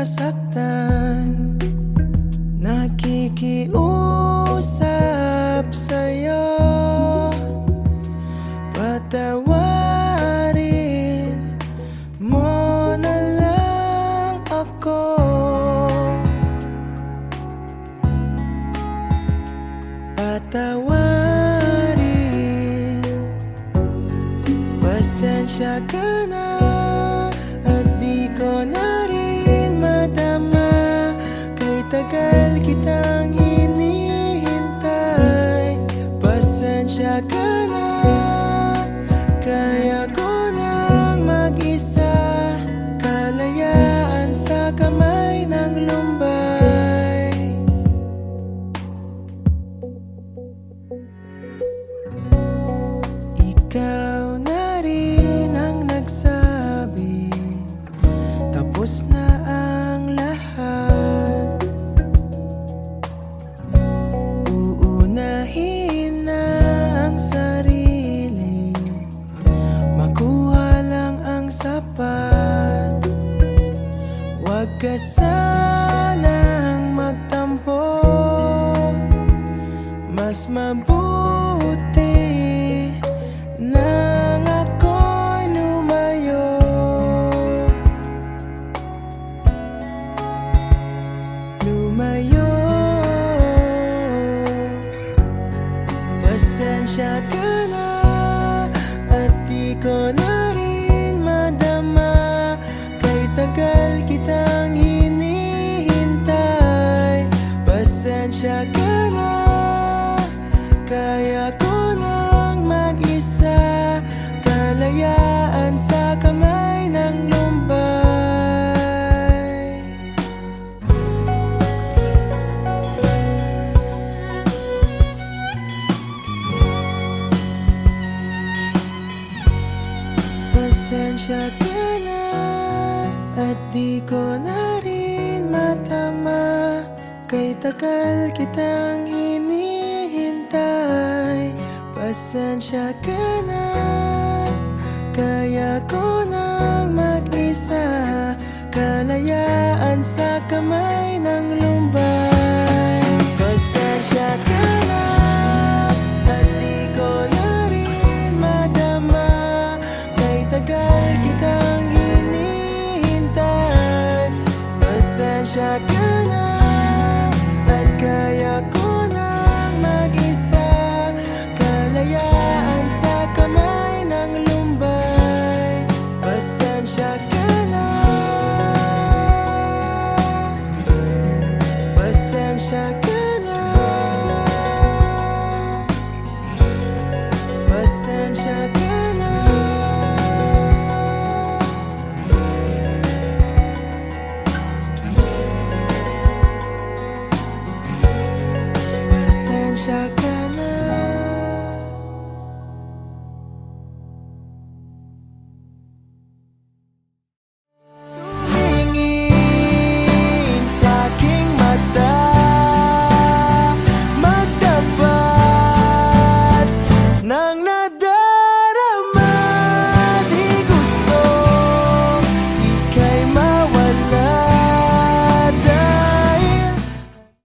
nasaktan. Nakikiusap sa'yo. Patawarin mo na lang ako. Patawarin. Pasensya ka na. Kay tagal ka sanang magtampo Mas mabuti nang ako'y lumayo. Lumayo. Pasensya ka na At di ko na Pasensya ka na At di ko na rin matama. Kay tagal kitang hinihintay. Pasensya ka na Kaya ko nang mag-isa. Kalayaan sa kamay ng lumbay pasensya ka na At kaya ko lang mag-isa? Kalayaan sa kamay ng lumbay Pasensya ka na. Pasensya ka na. Pasensya ka na I